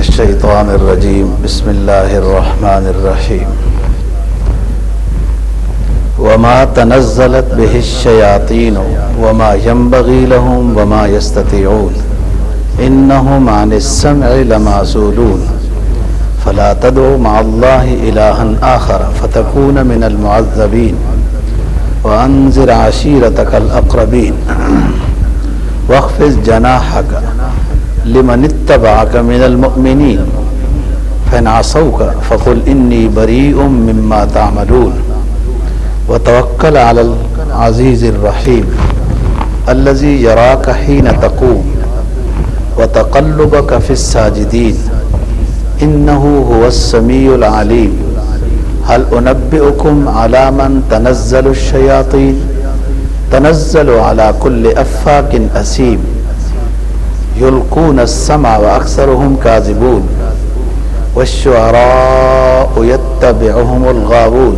من الشيطان الرجيم. بسم الله الرحمن الرحيم. وما تنزلت به الشياطين وما ينبغي لهم وما يستطيعون. إنهم عن السمع لمعزولون. فلا تدعوا مع الله إلها آخر فتكون من المعذبين. وأنذر عشيرتك الأقربين. واخفض جناحك لمن اتبعك من المؤمنين فإن عصوك فقل إني بريء مما تعملون وتوكل على العزيز الرحيم الذي يراك حين تقوم وتقلبك في الساجدين إنه هو السميع العليم هل أنبئكم على من تنزل الشياطين تنزل على كل أفاك أسيم يلقون السمع وأكثرهم كاذبون والشعراء يتبعهم الغاوون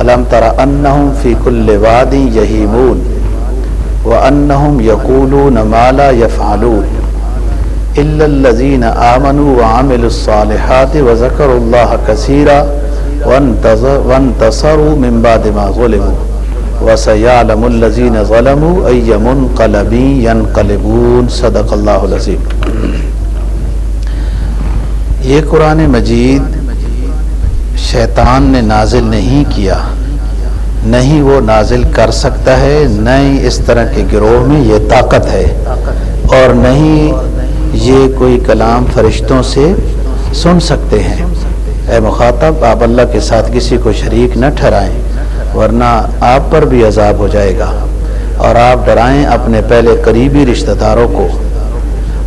ألم تر أنهم في كل واد يهيمون وأنهم يقولون ما لا يفعلون إلا الذين آمنوا وعملوا الصالحات وذكروا الله كثيرا وانتصروا من بعد ما ظلموا وسيعلم الذين ظلموا أي منقلب ينقلبون. صدق الله العظيم یہ قرآن مجید شیطان نے نازل نہیں کیا، نہیں وہ نازل کر سکتا ہے نہ ہی اس طرح کے گروہ میں یہ طاقت ہے، اور نہیں یہ کوئی کلام فرشتوں سے سن سکتے ہیں۔ اے مخاطب، آپ اللہ کے ساتھ کسی کو شریک نہ ٹھہرائیں۔ ورنہ آپ پر بھی عذاب ہو جائے گا اور آپ ڈرائیں اپنے پہلے قریبی رشتہ داروں کو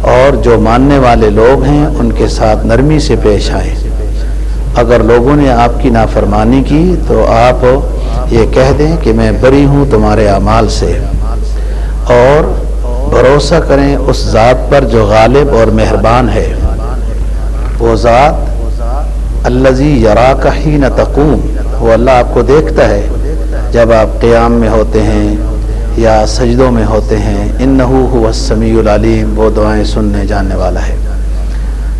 اور جو ماننے والے لوگ ہیں ان کے ساتھ نرمی سے پیش آئیں۔ اگر لوگوں نے آپ کی نافرمانی کی تو آپ یہ کہہ دیں کہ میں بری ہوں تمہارے اعمال سے۔ اور بھروسہ کریں اس ذات پر جو غالب اور مہربان ہے۔ وہ ذات الزی یرا کا ہی نہ تقوم۔ وہ اللہ آپ کو دیکھتا ہے۔ جب آپ قیام میں ہوتے ہیں یا سجدوں میں ہوتے ہیں ان نحو سمیع العلیم، وہ دعائیں سننے جاننے والا ہے۔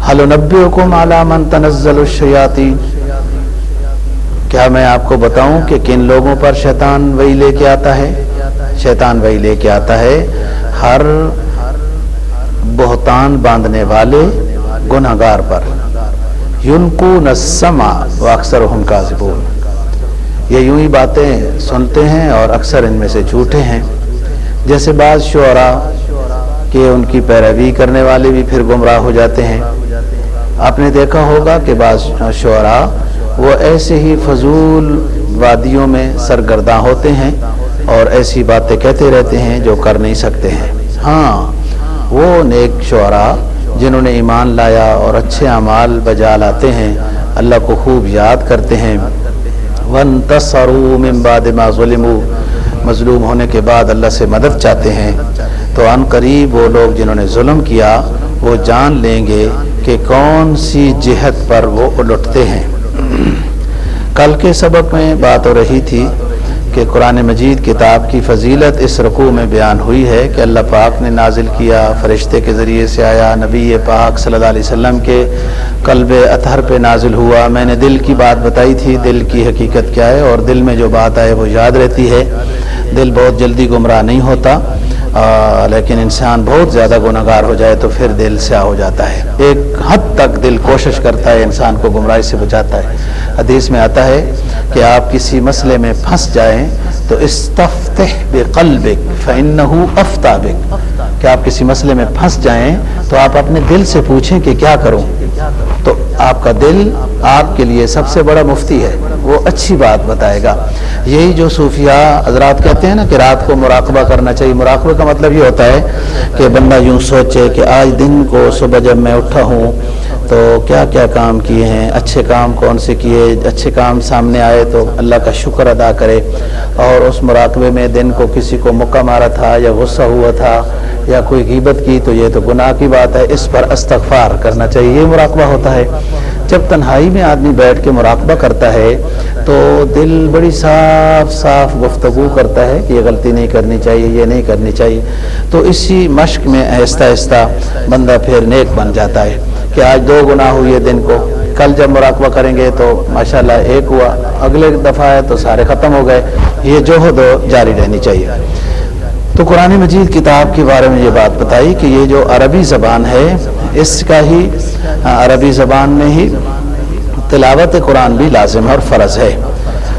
حل و نبی حکم علامن تنزل الشیاتی کیا میں آپ کو بتاؤں کہ کن لوگوں پر شیطان وہی لے کے آتا ہے؟ شیطان وہی لے کے آتا ہے ہر بہتان باندھنے والے گناہ گار پر۔ یونکو نسما و اکثر ہم کاذبون۔ یہ یوں ہی باتیں سنتے ہیں اور اکثر ان میں سے جھوٹے ہیں۔ جیسے بعض شعرا کہ ان کی پیروی کرنے والے بھی پھر گمراہ ہو جاتے ہیں۔ آپ نے دیکھا ہوگا کہ بعض شعرا وہ ایسے ہی فضول وادیوں میں سرگرداں ہوتے ہیں اور ایسی باتیں کہتے رہتے ہیں جو کر نہیں سکتے ہیں۔ ہاں وہ نیک شعرا جنہوں نے ایمان لایا اور اچھے اعمال بجا لاتے ہیں، اللہ کو خوب یاد کرتے ہیں۔ ون من بعد ما ظلموا۔ مظلوم ہونے کے بعد اللہ سے مدد چاہتے ہیں۔ تو ان قریب وہ لوگ جنہوں نے ظلم کیا، وہ جان لیں گے کہ کون سی جہت پر وہ الٹتے ہیں۔ کل کے سبق میں بات ہو رہی تھی کہ قرآن مجید کتاب کی فضیلت اس رقوع میں بیان ہوئی ہے کہ اللہ پاک نے نازل کیا فرشتے کے ذریعے سے آیا نبی پاک صلی اللہ علیہ وسلم کے قلب اطہر پہ نازل ہوا۔ میں نے دل کی بات بتائی تھی، دل کی حقیقت کیا ہے اور دل میں جو بات آئے وہ یاد رہتی ہے۔ دل بہت جلدی گمراہ نہیں ہوتا۔ لیکن انسان بہت زیادہ گناہ گار ہو جائے تو پھر دل سیاہ ہو جاتا ہے۔ ایک حد تک دل کوشش کرتا ہے، انسان کو گمراہی سے بچاتا ہے۔ حدیث میں آتا ہے کہ آپ کسی مسئلے میں پھنس جائیں تو استفتح بقلبک فانہو افتابک۔ کہ آپ کسی مسئلے میں پھنس جائیں تو آپ اپنے دل سے پوچھیں کہ کیا کروں۔ تو آپ کا دل آپ کے لیے سب سے بڑا مفتی ہے۔ وہ اچھی بات بتائے گا۔ یہی جو صوفیہ حضرات کہتے ہیں نا کہ رات کو مراقبہ کرنا چاہیے۔ مراقبہ کا مطلب یہ ہوتا ہے کہ بندہ یوں سوچے کہ آج دن کو صبح جب میں اٹھا ہوں تو کیا کیا کام کیے ہیں؟ اچھے کام کون سے کیے؟ اچھے کام سامنے آئے تو اللہ کا شکر ادا کرے۔ اور اس مراقبے میں دن کو کسی کو موقع مارا تھا یا غصہ ہوا تھا یا کوئی غیبت کی تو یہ تو گناہ کی بات ہے۔ اس پر استغفار کرنا چاہیے۔ یہ مراقبہ ہوتا ہے۔ جب تنہائی میں آدمی بیٹھ کے مراقبہ کرتا ہے تو دل بڑی صاف صاف گفتگو کرتا ہے کہ یہ غلطی نہیں کرنی چاہیے، یہ نہیں کرنی چاہیے۔ تو اسی مشق میں آہستہ آہستہ بندہ پھر نیک بن جاتا ہے۔ کہ آج دو گناہ ہوئی ہے دن کو۔ کل جب مراقبہ کریں گے تو ماشاءاللہ ایک ہوا، اگلے دفعہ ہے تو سارے ختم ہو گئے۔ یہ جو ہو دو جاری رہنی چاہیے۔ تو قرآن مجید کتاب کے بارے میں یہ بات بتائی کہ یہ جو عربی زبان ہے، اس کا ہی عربی زبان میں ہی تلاوت قرآن بھی لازم اور فرض ہے۔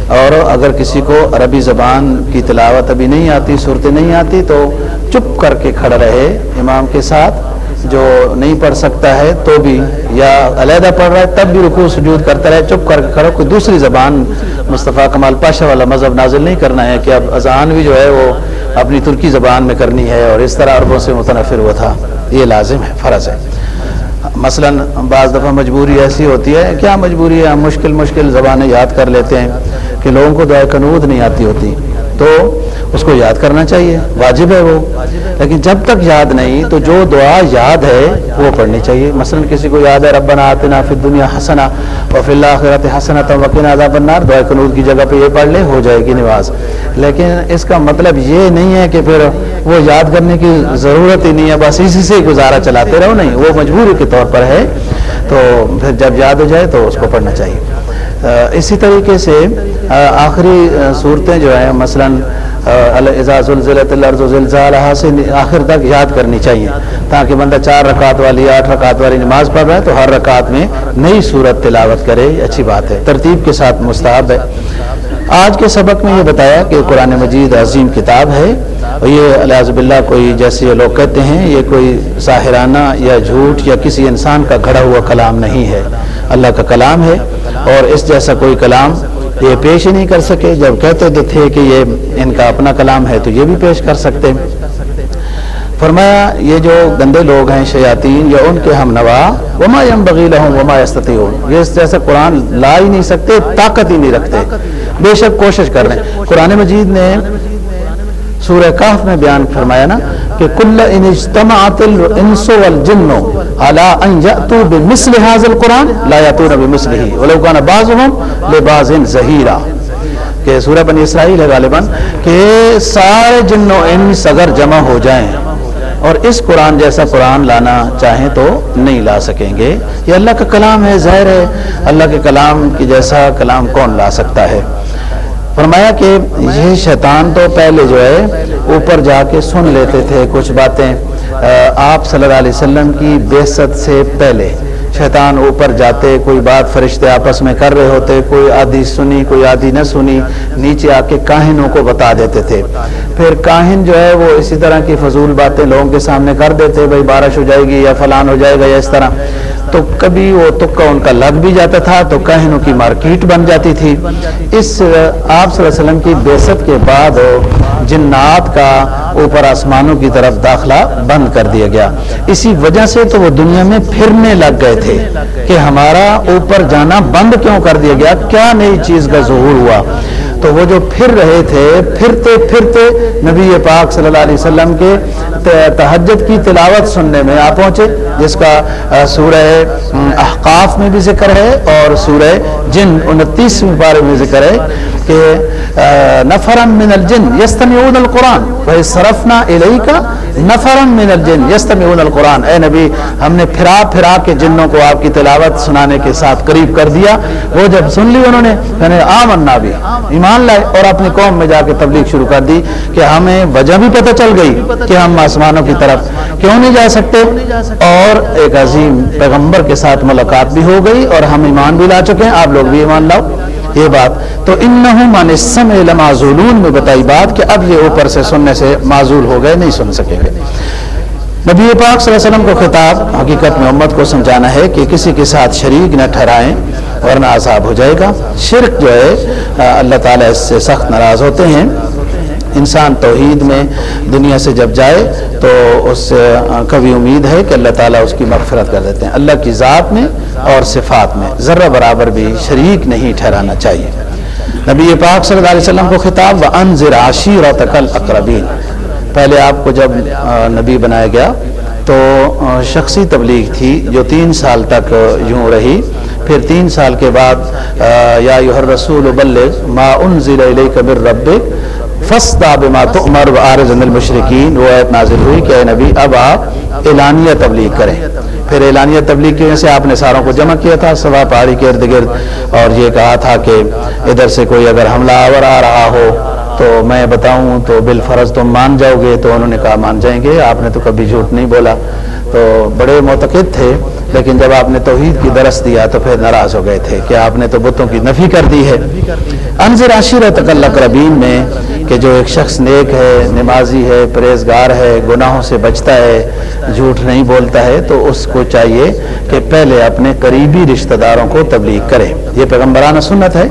اور اگر کسی کو عربی زبان کی تلاوت ابھی نہیں آتی، صورتیں نہیں آتی تو چپ کر کے کھڑا رہے امام کے ساتھ۔ جو نہیں پڑھ سکتا ہے تو بھی یا علیحدہ پڑھ رہا ہے، تب بھی رکوع، سجود کرتا رہے، چپ کر کے کھڑا کوئی دوسری زبان مصطفیٰ کمال پاشا والا مذہب نازل نہیں کرنا ہے کہ اب اذان بھی جو ہے وہ اپنی ترکی زبان میں کرنی ہے اور اس طرح عربوں سے متنفر ہوا تھا۔ یہ لازم ہے، فرض ہے۔ مثلا بعض دفعہ مجبوری ایسی ہوتی ہے، کیا مجبوری ہے؟ ہم مشکل مشکل زبانیں یاد کر لیتے ہیں کہ لوگوں کو دعائے قنوت نہیں آتی ہوتی۔ تو اس کو یاد کرنا چاہیے۔ واجب ہے وہ۔ لیکن جب تک یاد نہیں، تو جو دعا یاد ہے، وہ پڑھنی چاہیے۔ مثلا کسی کو یاد ہے، ربنا آتنا فی الدنیا حسنا اور فی اللہ حسنا تو عذاب النار۔ دعا قنوت کی جگہ پہ یہ پڑھ لے، ہو جائے گی نواز لیکن اس کا مطلب یہ نہیں ہے کہ پھر وہ یاد کرنے کی ضرورت ہی نہیں ہے، بس اسی سے گزارا چلاتے رہو۔ نہیں، وہ مجبوری کے طور پر ہے۔ تو پھر جب یاد ہو جائے تو اس کو پڑھنا چاہیے۔ اسی طریقے سے آخری صورتیں جو ہیں، مثلا سے آخر تک یاد کرنی چاہیے، تاکہ بندہ چار رکعت والی، آٹھ رکعت والی نماز پڑھ رہا ہے، تو ہر رکعت میں نئی صورت تلاوت کرے اچھی بات ہے، ترتیب کے ساتھ مستحب ہے۔ آج کے سبق میں یہ بتایا کہ قرآن مجید عظیم کتاب ہے، اور یہ الحاظ باللہ کوئی جیسے یہ لوگ کہتے ہیں، یہ کوئی ساحرانہ یا جھوٹ یا کسی انسان کا گھڑا ہوا کلام نہیں ہے۔ اللہ کا کلام ہے اور اس جیسا کوئی کلام یہ پیش ہی نہیں کر سکے۔ جب کہتے تو تھے کہ یہ ان کا اپنا کلام ہے تو یہ بھی پیش کر سکتے۔ فرمایا، یہ جو گندے لوگ ہیں، شیاطین، یا ان کے ہم نوا، وما یم بغیل ہوں وما استتی ہوں یہ اس جیسا قرآن لا ہی نہیں سکتے، طاقت ہی نہیں رکھتے۔ بے شک کوشش کر رہے ہیں۔ قرآن مجید نے سورہ کاف میں بیان فرمایا نا کہ کل ان اجتماعت الانس والجن على ان ياتوا بمثل هذا القران لا ياتون بمثله ولو كان بعضهم لبعض ظهيرا کہ سورہ بنی اسرائیل ہے غالباً کہ سارے جن و انس اگر جمع ہو جائیں اور اس قرآن جیسا قرآن لانا چاہیں تو نہیں لا سکیں گے۔ یہ اللہ کا کلام ہے، ظاہر ہے، اللہ کے کلام کی جیسا کلام کون لا سکتا ہے؟ فرمایا کہ یہ شیطان تو پہلے جو ہے اوپر جا کے سن لیتے تھے کچھ باتیں آپ صلی اللہ علیہ وسلم کی بیست سے پہلے۔ شیطان اوپر جاتے، کوئی بات فرشتے آپس میں کر رہے ہوتے، کوئی آدھی سنی، کوئی آدھی نہ سنی، نیچے آ کے کاہنوں کو بتا دیتے تھے۔ پھر کاہن جو ہے وہ اسی طرح کی فضول باتیں لوگوں کے سامنے کر دیتے بھائی بارش ہو جائے گی یا فلان ہو جائے گا یا اس طرح۔ تو کبھی وہ تکا ان کا لگ بھی جاتا تھا، تو کہنوں کی مارکیٹ بن جاتی تھی۔ اس، آپ صلی اللہ علیہ وسلم کی بیست کے بعد جنات کا اوپر آسمانوں کی طرف داخلہ بند کر دیا گیا۔ اسی وجہ سے تو وہ دنیا میں پھرنے لگ گئے تھے کہ ہمارا اوپر جانا بند کیوں کر دیا گیا؟ کیا نئی چیز کا ظہور ہوا؟ تو وہ جو پھر رہے تھے، پھرتے پھرتے نبی پاک صلی اللہ علیہ وسلم کے تہجد کی تلاوت سننے میں آ پہنچے، جس کا سورہ احقاف میں بھی ذکر ہے اور سورہ جن انتیسویں بارے میں ذکر ہے کہ نفرم من الجن یستمعون القرآن بھائی صرفنا الیکا نفرم من الجن یستمعون القرآن۔ اے نبی، ہم نے پھرا پھرا کے جنوں کو آپ کی تلاوت سنانے کے ساتھ قریب کر دیا۔ وہ جب سن لی انہوں نے کہنے آمنا بھی ایمان ایمان لائے اور اپنی قوم میں جا کے تبلیغ شروع کر دی کہ ہمیں وجہ بھی پتہ چل گئی کہ ہم آسمانوں کی طرف کیوں نہیں جا سکتے اور ایک عظیم پیغمبر کے ساتھ ملاقات بھی ہو گئی اور ہم ایمان بھی لا چکے ہیں، آپ لوگ بھی ایمان لاؤ۔ یہ بات۔ تو ان معذولون میں بتائی بات کہ اب یہ اوپر سے سننے سے معذول ہو گئے، نہیں سن سکیں گے نبی پاک صلی اللہ علیہ وسلم کو خطاب حقیقت میں امت کو سمجھانا ہے کہ کسی کے ساتھ شریک نہ ٹھہرائیں۔ ورنہ عذاب ہو جائے گا۔ شرک جو ہے اللہ تعالیٰ اس سے سخت ناراض ہوتے ہیں۔ انسان توحید میں دنیا سے جب جائے تو اس سے کبھی امید ہے کہ اللہ تعالیٰ اس کی مغفرت کر دیتے ہیں۔ اللہ کی ذات میں اور صفات میں ذرہ برابر بھی شریک نہیں ٹھہرانا چاہیے۔ نبی پاک صلی اللہ علیہ وسلم کو خطاب و انضر عشیر تقل اقربین پہلے آپ کو جب نبی بنایا گیا تو شخصی تبلیغ تھی جو تین سال تک یوں رہی۔ پھر تین سال کے بعد یا یوہر رسول بلغ ما انزل الیک من ربک فستا بما تؤمر وعارض عن المشرکین۔ وہ آیت نازل ہوئی کہ اے نبی، اب آپ اعلانیہ تبلیغ کریں۔ پھر اعلانیہ تبلیغ کی وجہ سے آپ نے ساروں کو جمع کیا تھا، سوا پہاڑی کے ارد گرد۔ اور یہ کہا تھا کہ ادھر سے کوئی اگر حملہ آور آ رہا ہو تو میں بتاؤں تو بالفرض تم مان جاؤ گے تو انہوں نے کہا مان جائیں گے، آپ نے تو کبھی جھوٹ نہیں بولا۔ تو بڑے معتقد تھے، لیکن جب آپ نے توحید کی درس دیا تو پھر ناراض ہو گئے تھے کہ آپ نے تو بتوں کی نفی کر دی ہے۔ انضر عشیر تکلق ربین میں کہ جو ایک شخص نیک ہے، نمازی ہے، پرہیزگار ہے، گناہوں سے بچتا ہے، جھوٹ نہیں بولتا ہے، تو اس کو چاہیے کہ پہلے اپنے قریبی رشتہ داروں کو تبلیغ کرے۔ یہ پیغمبرانہ سنت ہے۔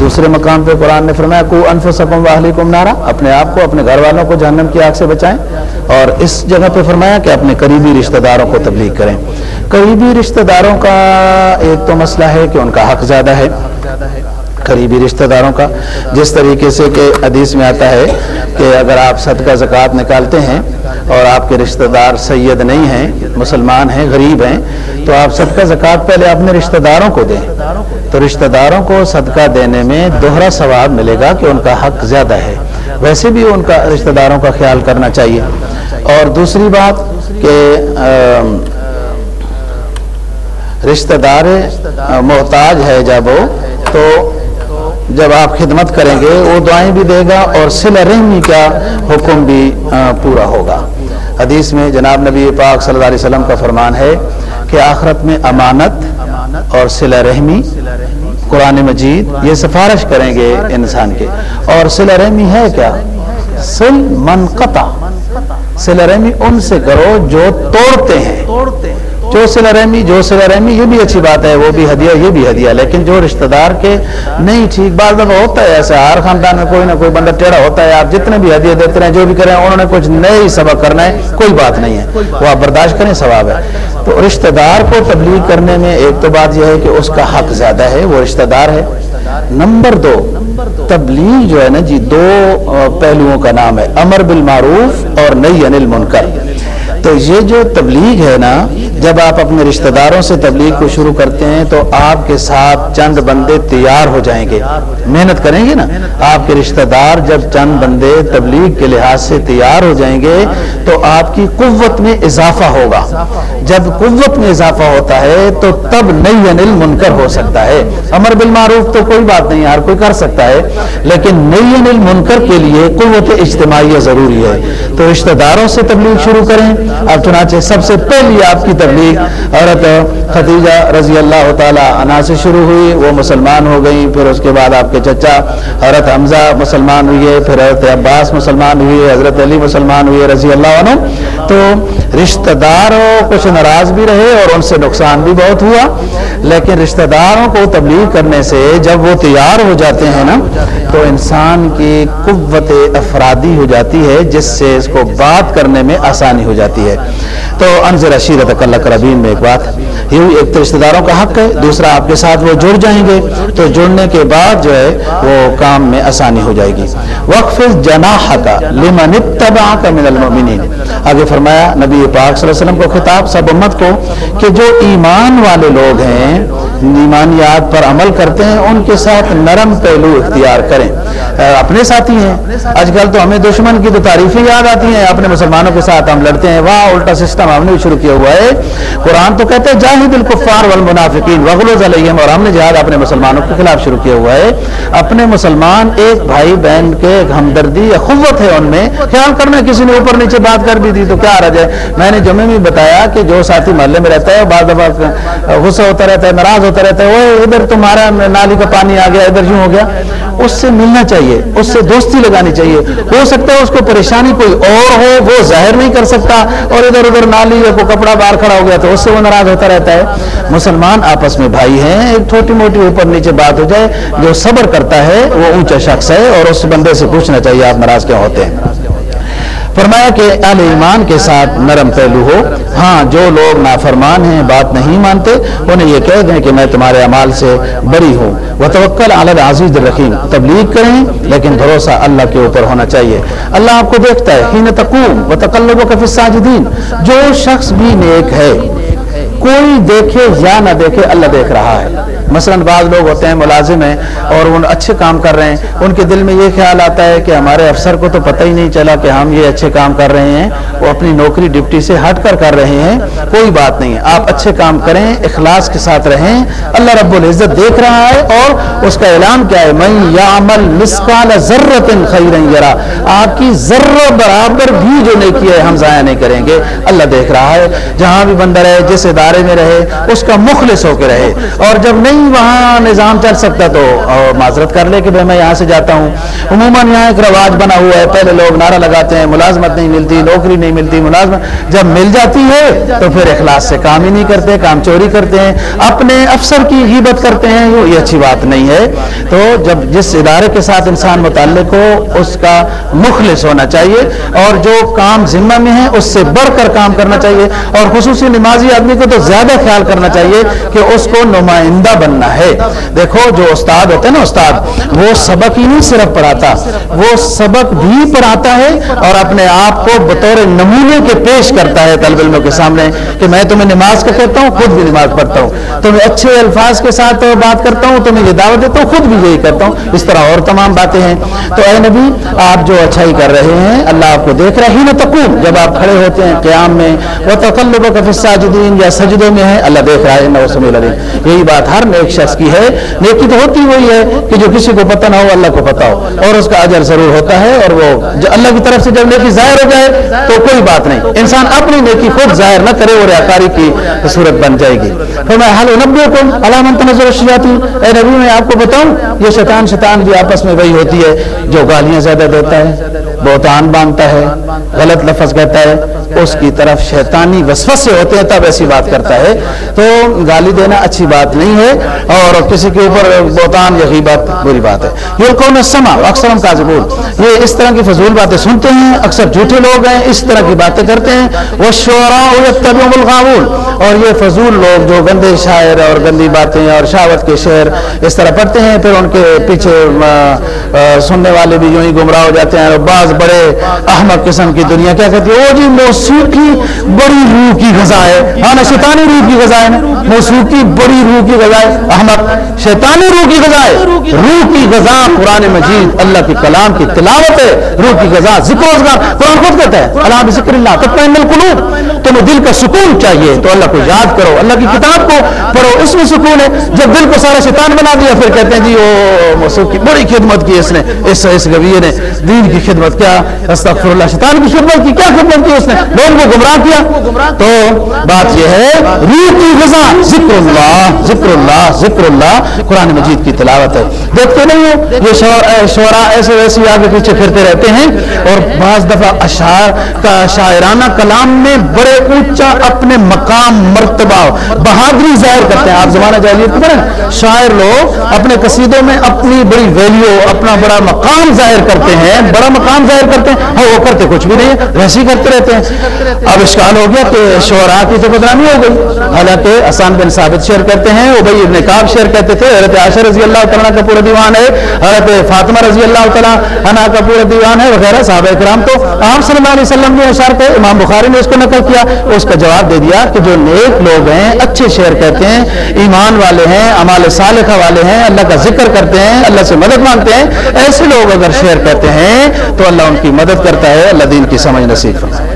دوسرے مقام پہ قرآن نے فرمایا کو انف سکم واہلی کم نارا اپنے آپ کو، اپنے گھر والوں کو جہنم کی آگ سے بچائیں۔ اور اس جگہ پہ فرمایا کہ اپنے قریبی رشتہ داروں کو تبلیغ کریں۔ قریبی رشتہ داروں کا ایک تو مسئلہ ہے کہ ان کا حق زیادہ ہے۔ قریبی رشتہ داروں کا۔ جس طریقے سے کہ حدیث میں آتا ہے کہ اگر آپ صدقہ زکوٰۃ نکالتے ہیں اور آپ کے رشتہ دار سید نہیں ہیں، مسلمان ہیں، غریب ہیں، تو آپ صدقہ زکوٰۃ پہلے اپنے رشتہ داروں کو دیں۔ تو رشتہ داروں کو صدقہ دینے میں دوہرا ثواب ملے گا کہ ان کا حق زیادہ ہے۔ ویسے بھی ان کا رشتہ داروں کا خیال کرنا چاہیے۔ اور دوسری بات کہ رشتہ دار محتاج ہے جب وہ، تو جب آپ خدمت کریں گے، وہ دعائیں بھی دے گا اور سل رحمی کا حکم بھی پورا ہوگا۔ حدیث میں جناب نبی پاک صلی اللہ علیہ وسلم کا فرمان ہے کہ آخرت میں امانت اور سل رحمی، قرآن مجید، یہ سفارش کریں گے انسان کے۔ اور سل رحمی ہے کیا؟ سل من قطع۔ سل رحمی ان سے کرو جو توڑتے ہیں۔ جو سلا رحمی جو سلا رحمی یہ بھی اچھی بات ہے، وہ بھی ہدیہ، یہ بھی ہدیہ، لیکن جو رشتہ دار کے نہیں ٹھیک بات دفعہ ہوتا ہے ایسے ہر خاندان میں کوئی نہ کوئی بندہ ٹیڑھا ہوتا ہے، آپ جتنے بھی ہدیہ دیتے ہیں جو بھی کریں، انہوں نے کچھ نئے سبق کرنا ہے، کوئی بات نہیں ہے، وہ آپ برداشت کریں، ثواب ہے۔ تو رشتہ دار کو تبلیغ کرنے میں ایک تو بات یہ ہے کہ اس کا حق زیادہ ہے، وہ رشتہ دار ہے۔ نمبر دو، تبلیغ جو ہے نا جی دو پہلوؤں کا نام ہے، امر بالمعروف اور نئی انل منکر تو یہ جو تبلیغ ہے نا، جب آپ اپنے رشتہ داروں سے تبلیغ کو شروع کرتے ہیں تو آپ کے ساتھ چند بندے تیار ہو جائیں گے۔ محنت کریں گے نا؟ آپ کے رشتہ دار جب چند بندے تبلیغ کے لحاظ سے تیار ہو جائیں گے تو آپ کی قوت میں اضافہ ہوگا۔ جب قوت میں اضافہ ہوتا ہے تو تب نئی انل منکر ہو سکتا ہے۔ امر بالمعروف تو کوئی بات نہیں، ہر کوئی کر سکتا ہے، لیکن نئی انل منکر کے لیے قوت اجتماعی ضروری ہے۔ تو رشتہ داروں سے تبلیغ شروع کریں۔ اب چنانچہ سب سے پہلی آپ کی تبلیغ عورت خدیجہ رضی اللہ تعالی عنہ سے شروع ہوئی، وہ مسلمان ہو گئی پھر اس کے بعد آپ کے چچا حضرت حمزہ مسلمان ہوئی ہے، پھر حضرت عباس مسلمان ہوئی ہے، حضرت علی مسلمان ہوئی ہے رضی اللہ عنہ۔ تو رشتہ دار کچھ ناراض بھی رہے اور ان سے نقصان بھی بہت ہوا۔ لیکن رشتہ داروں کو تبلیغ کرنے سے جب وہ تیار ہو جاتے ہیں نا، تو انسان کی قوت افرادی ہو جاتی ہے، جس سے اس کو بات کرنے میں آسانی ہو جاتی ملتی ہے۔ تو انضر اشیرت اللہ کربین میں ایک بات یہ ایک تو رشتہ داروں کا حق ہے، دوسرا آپ کے ساتھ وہ جڑ جائیں گے۔ تو جڑنے کے بعد جو ہے وہ کام میں آسانی ہو جائے گی۔ وقف جناح کا لمن اتبع کا من المؤمنین۔ آگے فرمایا، نبی پاک صلی اللہ علیہ وسلم کو خطاب سب امت کو کہ جو ایمان والے لوگ ہیں، ایمانیات پر عمل کرتے ہیں، ان کے ساتھ نرم پہلو اختیار کریں۔ اپنے ساتھی ہیں۔ آج کل تو ہمیں دشمن کی تو تعریفیں یاد آتی ہیں۔ اپنے مسلمانوں کے ساتھ ہم لڑتے ہیں۔ وہاں الٹا سسٹم ہم نے شروع کیا ہوا ہے۔ قرآن تو کہتے ہیں، جاہد الکفار والمنافقین وغلوز علیہم، اور ہم نے جہاد اپنے مسلمانوں کے خلاف شروع کیا ہوا ہے۔ اپنے مسلمان ایک بھائی بہن کے ہمدردی یا قوت ہے ان میں۔ خیال کرنا، کسی نے اوپر نیچے بات کر بھی دی تو کیا رج ہے؟ میں نے جمعے میں بتایا کہ جو ساتھی محلے میں رہتا ہے، بعض دفعہ غصہ ہوتا رہتا ہے، ناراض ہوتا رہتا ہے وہ ادھر تمہارا نالی کا پانی آ گیا، ادھر یوں ہو گیا۔ اس سے ملنا چاہیے، اس سے دوستی لگانی چاہیے۔ ہو سکتا ہے اس کو پریشانی کوئی اور ہو، وہ ظاہر نہیں کر سکتا۔ اور ادھر ادھر نالی کو کپڑا باہر کھڑا ہو گیا تو اس سے وہ ناراض ہوتا رہتا ہے۔ مسلمان آپس میں بھائی ہیں، ایک چھوٹی موٹی اوپر نیچے بات ہو جائے، جو صبر کرتا ہے وہ اونچا شخص ہے اور اس بندے سے پوچھنا چاہیے، آپ ناراض کیا ہوتے ہیں؟ فرمایا کہ اہل ایمان کے ساتھ نرم پہلو ہو۔ ہاں جو لوگ نافرمان ہیں، بات نہیں مانتے، انہیں یہ کہہ دیں کہ میں تمہارے اعمال سے بری ہوں۔ وہ توکل عالد عزیز الرحیم۔ تبلیغ کریں، لیکن بھروسہ اللہ کے اوپر ہونا چاہیے۔ اللہ آپ کو دیکھتا ہے ہین تقوم و تقلب و کفی ساجدین جو شخص بھی نیک ہے، کوئی دیکھے یا نہ دیکھے، اللہ دیکھ رہا ہے۔ مثلا بعض لوگ ہوتے ہیں ملازم ہیں اور وہ اچھے کام کر رہے ہیں، ان کے دل میں یہ خیال آتا ہے کہ ہمارے افسر کو تو پتہ ہی نہیں چلا کہ ہم یہ اچھے کام کر رہے ہیں، وہ اپنی نوکری ڈپٹی سے ہٹ کر کر رہے ہیں، کوئی بات نہیں آپ اچھے کام کریں، اخلاص کے ساتھ رہیں۔ اللہ رب العزت دیکھ رہا ہے اور اس کا اعلان کیا ہے میں یا عمل مسکال ضرورت خیر یرا آپ کی ضرور برابر بھی جو نہیں کیا ہے، ہم ضائع نہیں کریں گے۔ اللہ دیکھ رہا ہے، جہاں بھی بندہ رہے، جس ادارے میں رہے، اس کا مخلص ہو کے رہے۔ اور جب نہیں وہاں نظام چل سکتا تو معذرت کر لے کہ بھائی میں یہاں سے جاتا ہوں۔ عموماً یہاں ایک رواج بنا ہوا ہے، پہلے لوگ نعرہ لگاتے ہیں، ملازمت نہیں ملتی، نوکری نہیں ملتی، ملازمت۔ جب مل جاتی ہے تو پھر اخلاص سے کام ہی نہیں کرتے، کام چوری کرتے ہیں۔ اپنے افسر کی غیبت کرتے ہیں یہ اچھی بات نہیں ہے۔ تو جب جس ادارے کے ساتھ انسان متعلق ہو، اس کا مخلص ہونا چاہیے، اور جو کام ذمہ میں ہے اس سے بڑھ کر کام کرنا چاہیے۔ اور خصوصی نمازی آدمی کو تو زیادہ خیال کرنا چاہیے کہ اس کو نمائندہ بننا ہے۔ دیکھو، جو استاد ہوتے ہیں نا استاد، وہ سبق ہی نہیں صرف پڑھاتا، وہ سبق بھی پڑھاتا ہے اور اپنے آپ کو بطور نمونے کے پیش کرتا ہے طلب علموں کے سامنے کہ میں تمہیں نماز کا کہتا ہوں، خود بھی نماز پڑھتا ہوں۔ تمہیں اچھے الفاظ کے ساتھ بات کرتا ہوں، تمہیں یہ دعوت دیتا ہوں، خود بھی یہی کرتا ہوں۔ اس طرح اور تمام باتیں ہیں۔ تو اے نبی، آپ جو اچھائی کر رہے ہیں، اللہ آپ کو دیکھ رہا ہی نہ تقوم۔ جب آپ کھڑے ہوتے ہیں قیام میں وہ تقلب کا فساجدین یا سجدوں میں ہے اللہ دیکھ رہا ہے نو سمیل یہی بات ہر نیک شخص کی ہے، نیکی تو ہوتی وہی ہے کہ جو کسی کو پتہ نہ ہو، اللہ کو پتہ ہو۔ اور اس کا اجر ضرور ہوتا ہے اور وہ اللہ کی طرف سے جب نیکی ظاہر ہو جائے تو کوئی بات نہیں۔ انسان اپنی نیکی خود ظاہر نہ کرے اور ریاکاری کی صورت بن جائے گی۔ تو میں حل نبی کو علامت نظر شجاتی اے نبی، میں آپ کو بتاؤں، یہ شیطان شیطان بھی آپس میں وہی ہوتی ہے جو گالیاں زیادہ دیتا ہے۔ بہتان باندھتا ہے، غلط لفظ کہتا ہے، اس کی طرف شیطانی وسوس سے ہوتے ہیں، تب ایسی بات کرتا ہے۔ تو گالی دینا اچھی بات نہیں ہے اور کسی کے اوپر بہتان یا غیبت بری بات ہے۔ یہ کون سما اکثر ہم کاجبول یہ اس طرح کی فضول باتیں سنتے ہیں، اکثر جھوٹے لوگ ہیں، اس طرح کی باتیں کرتے ہیں۔ وہ شعرا القابول اور یہ فضول لوگ جو گندے شاعر اور گندی باتیں اور شاوت کے شعر اس طرح پڑھتے ہیں، پھر ان کے پیچھے سننے والے بھی یوں ہی گمراہ ہو جاتے ہیں اور بعض بعض بڑے احمد قسم کی دنیا کیا کہتی ہے؟ وہ جی موسیقی بڑی روح کی غذا ہے۔ ہاں نا شیطانی روح کی غذا ہے موسیقی بڑی روح کی غذا ہے۔ احمد، شیطانی روح کی غذا ہے۔ روح کی غذا قرآن مجید اللہ کے کلام کی تلاوت ہے۔ روح کی غذا ذکر روزگار قرآن خود کہتا ہے اللہ ذکر اللہ، تطمئن القلوب۔ تمہیں دل کا سکون چاہیے۔ تو اللہ کو یاد کرو۔ اللہ کی کتاب کو پڑھو۔ اس میں سکون ہے۔ جب دل کو سارا شیطان بنا دیا، پھر کہتے ہیں جی وہ موسیقی بڑی خدمت کی اس نے۔ اس اس گویے نے۔ دین کی خدمت کیا؟ استغفر اللہ شیطان کی خدمت کی کیا خدمت کی اس نے؟ لوگوں کو گمراہ کیا؟ تو بات یہ ہے، روح کی غذا ذکر اللہ ذکر اللہ ذکر اللہ قرآن مجید کی تلاوت ہے۔ دیکھتے نہیں ہو، یہ شعرا ایسے ویسے آگے پیچھے پھرتے رہتے ہیں۔ اور بعض دفعہ اشعار کا شاعرانہ کلام میں بڑے اونچا اپنے مقام، مرتبہ، بہادری ظاہر کرتے ہیں۔ آپ زمانہ جاہلیت پڑھیں شاعر لوگ اپنے قصیدوں میں اپنی بڑی ویلیو، اپنا بڑا مقام ظاہر کرتے ہیں۔ بڑا مقام ظاہر کرتے ہیں۔ ہاں وہ کرتے کچھ بھی نہیں ہے ویسے ہی کرتے رہتے ہیں۔ اب اشکال ہو گیا کہ شعرا کی تو بدنامی ہو گئی۔ حالانکہ آسان بن ثابت شیئر کرتے ہیں وہ بھائی ابن کاب شیئر کرتے تھے۔ حضرت عاشر رضی اللہ تعالیٰ کا پورا دیوان ہے۔ حضرت فاطمہ رضی اللہ تعالیٰ عنہ کا پورا دیوان ہے۔ وغیرہ صحابہ کرام تو عام صلی اللہ علیہ وسلم نے اشار کہ امام بخاری نے اس کو نقل کیا، اس کا جواب دے دیا کہ جو نیک لوگ ہیں، اچھے شعر کہتے ہیں، ایمان والے ہیں امال صالحہ والے ہیں، اللہ کا ذکر کرتے ہیں، اللہ سے مدد مانگتے ہیں۔ ایسے لوگ اگر شعر کہتے ہیں تو اللہ اللہ ان کی مدد کرتا ہے اللہ دین کی سمجھ نصیب فرمائے۔